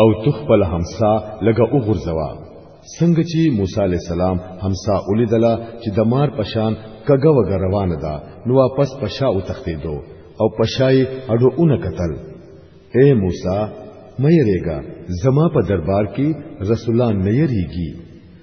او تخپل همسا لګه وګرځوا څنګه چې موسی علی السلام همسا ولیدله چې د مار پشان کګه وګ روانه ده نو واپس پشا او تختیدو او پشای اډو اون قتل اے موسی مې ریګه زما په دربار کې رسولان نه یریږي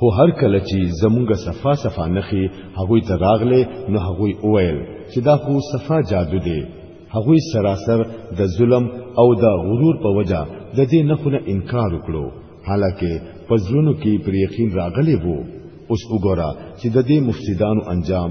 خو هر کله چې زمونږ صفا صفا نخي هغه ته راغله نو هغه وویل چې دا خو صفا جادو دی هغه سراسر د ظلم او د غرور په وجا د دې نخونه انکار وکړو حالکه پزړونو کې پر یقین راغلی وو اوس وګوره چې د دې مفسدانو انجام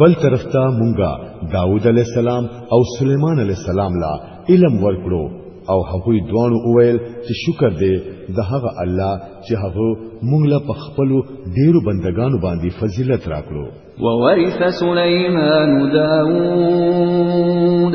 بل طرف ته مونږه داوود علی السلام او سليمان علی السلام لا علم ورکړو او هغه دوانو اویل چې شکر دې د هغه الله چې هغه مونږ له خپل ډیرو بندگانو باندې فضیلت راکړو وورث سليمان داوود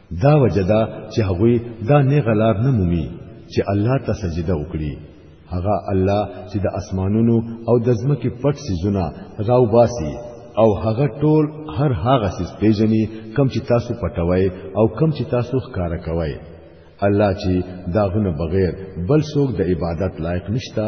دا وجدا چې هغوی دا نه غلار نه مومي چې الله ته سجده وکړي هغه الله چې د اسمانونو او د ځمکې پټ سيزونه راو باسي او هغه ټول هر هغه سیس پیژني کم چې تاسو پټوي او کم چې تاسو ښکارا کوي الله چې داغونه بغیر بل څوک د عبادت لایق نشتا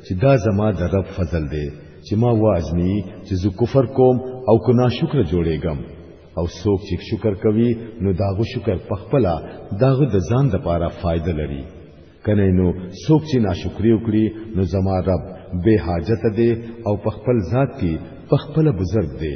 چې دا زما د رب فضل دی چې ما واجنی چې زه کفر کوم او کو ناشکر جوړېږم او څوک چې شکر کوي نو داغه شکر پخپلا داغه د ځان د پاره فائدہ لري کنه نو څوک چې ناشکری وکړي نو زما رب به حاجت دی او پخپل ذات کې پخپل بزرگ دی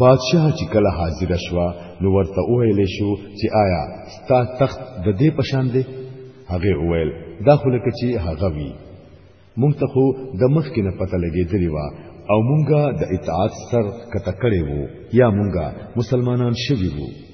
بادشاہ چې کله حاضر شوه نو ورته وویل شو چې آیا ستا تخت د دې پشان دی هغه وویل دا خو لکه چې هغه وی مونږ ته خو د مخ کې نه پته لګېدلی و او مونږه د اطاعت سر کته کړی وو یا مونږه مسلمانان شوی وو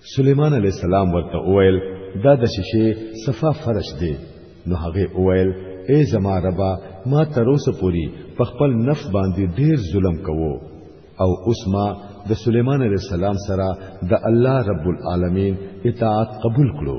سليمان عليه السلام ورته وویل دا د شیشه صفا فرش دی نو هغه وویل اے زما ربا ما تر اوسه پوری په خپل نفس باندې ډیر ظلم کوو او اوس ما د سليمان عليه السلام سره د الله رب العالمین اطاعت قبول کړو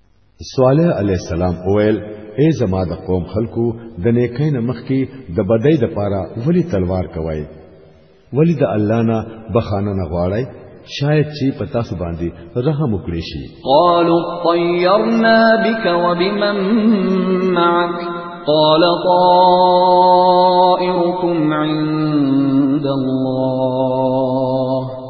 صالح علی السلام اویل اے زما د قوم خلکو د نیکۍ نه مخکې د بدۍ د پاره ولی تلوار کوي ولی د الله نه بخانه نه غواړي شاید چې په تاسو باندې رحم وکړي شي قالوا طيرنا بك وبمن معك قال طائركم عند الله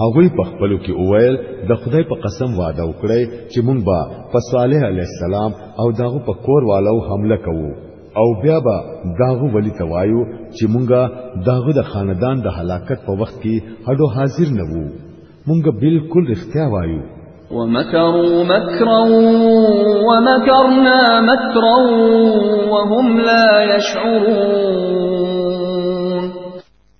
هغوی په خپلو کې اوویل د خدای په قسم وعده وکړی چې مونږ به په صالح علی السلام او داغه په کور والو حمله کوو او بیا به داغه ولی توایو چې مونږه داغه د خاندان د هلاکت په وخت کې هډو حاضر نه وو مونږه بالکل اختیا وایو ومكروا مكرا ومكرنا مكرا وهم لا يشعرون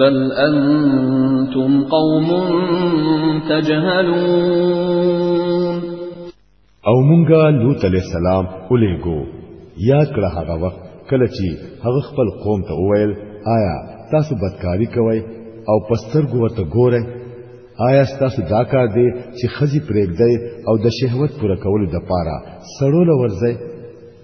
بل انتم قوم تجهلون او مونږه لوط علیہ السلام الیګو یا کړه هغه وخت کله چې هغه خپل قوم ته وویل آیا تاسو بدکاری کوئ او پستر ګو ته ګورئ آیا تاسو دا کار دی چې خزي پرېږدئ او د شهوت پوره کولو د پاره سړول ورځئ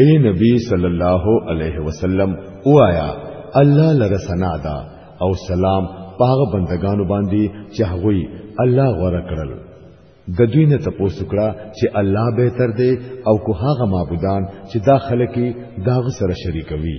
اے نبی صلی الله علیه وسلم وایا الله لره ثنا ده او سلام پاغه بندگانو باندې چې هغوی الله غوړه کړل د دوی نه تاسو کړه چې الله به تر دې او کو هغه معبودان چې دا خلک داغ سره شریکوي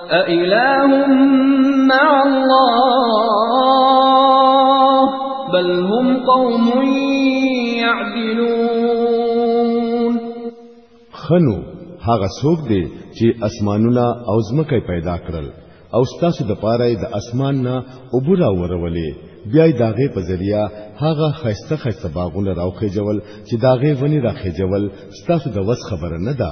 أإله مع الله بل هم قوم يعدلون خنو هغه څوک دی چې اسمانونه او ځمکه پیدا کړل او ستاسو د پاره د اسمان نه عبور اورولې بیا داغه په ذریعہ هغه خسته خسته باغونه راوخې جول چې داغه ونی راخې جول ستاسو د وس خبره نه ده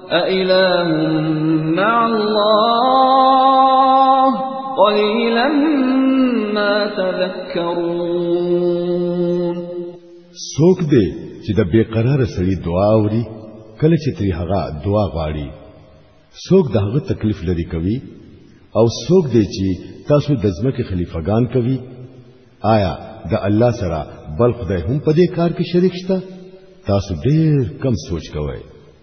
أإله مع الله قليلا ما تذكرون سوک دې چې د بیقرار سړي دعا اوري کله چې تری هغه دعا غواړي سوک د هغه تکلیف لري کوي او سوک دې چې تاسو د ځمکې خلیفګان کوي آیا د الله سره بل خدای هم په دې کار کې شریک شته تاسو ډېر کم سوچ کوئ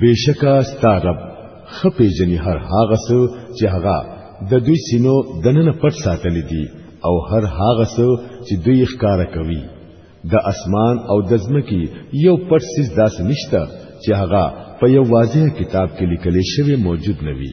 بشکا ستا رب خپې جنې هر هاغه سو چې هغه د دوی سینو دننه پټ ساتل دي او هر هاغه سو چې دوی ښکار کوي د اسمان او د ځمکې یو پټ سیس داس نشته چې هغه په یو واضح کتاب کې لیکل شوی موجود نوي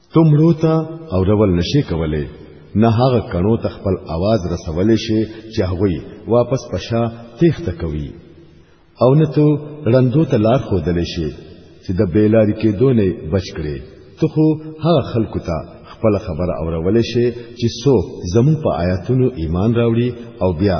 تمړو ته او رول نشي کولای نه هغه کڼو ته خپل आवाज رسولې شي چې هغوی واپس پشا تیخته کوي او نه ته رندو ته لار خو دلې شي چې د بیلاری کې دونه بچ کړي ته خو هغه خلکو ته خپل خبره اورولې شي چې څوک زمون په آیاتونو ایمان راوړي او بیا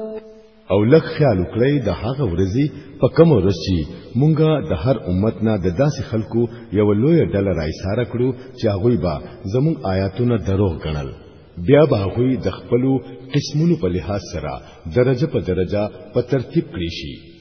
او لک خیال وکړئ د هغه ورځې په کوم ورځ چې مونږه د هر امت نه د داسې خلکو یو لوی ډله راایساره کړو چې هغه به زموږ آیاتونه دروغ ګڼل بیا به هغه د خپلو قسمونو په لحاظ سره درجه په درجه په ترتیب کړی شي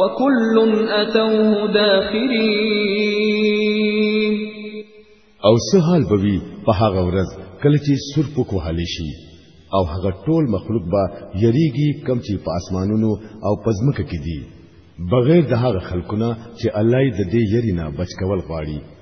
وكل اتوه داخرين او څه حال بوي په هغه ورځ کله چې سر پوک وهلی شي او هغه ټول مخلوق به یریږي کم چې په اسمانونو او پزمکه کې دي بغیر د هغه خلکونه چې الله یې د دې یری نه بچ کول غواړي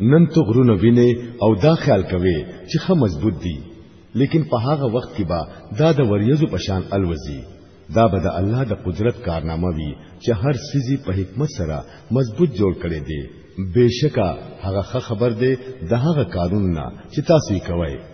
نن تو غرونه وینې او دا خیال کوي چې خه مضبوط دي لیکن په هغه وخت کې به دا د وریځو په شان الوزي دا به د الله د قدرت کارنامه وي چې هر سيزي په حکمت سره مضبوط جوړ کړي دي بشکا هغه خبر دی د هغه کارونه چې تاسو یې کوئ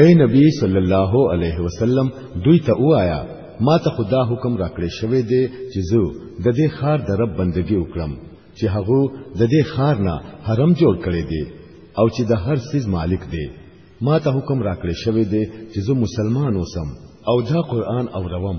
اے نبی صلی الله علیه وسلم دوی ته وایا ما ته خدا حکم راکړې شوی دی چې زه د دې خار د رب بندگی وکړم چې هغه د دې خار نه حرم جوړ کړی دی او چې د هر سیز مالک دی ما ته حکم راکړې شوی دی چې زه مسلمان اوسم او دا قران اوروم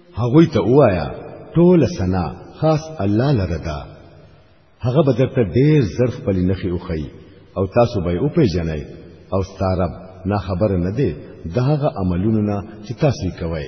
هغوی ته وایا ټول سنا خاص الله لره ده هغه به درته ډیر زر خپل نخي وخی او تاسو به او پیژنئ او ستارب نا خبر نه دی دغه عملونو نه چې تاسو کوئ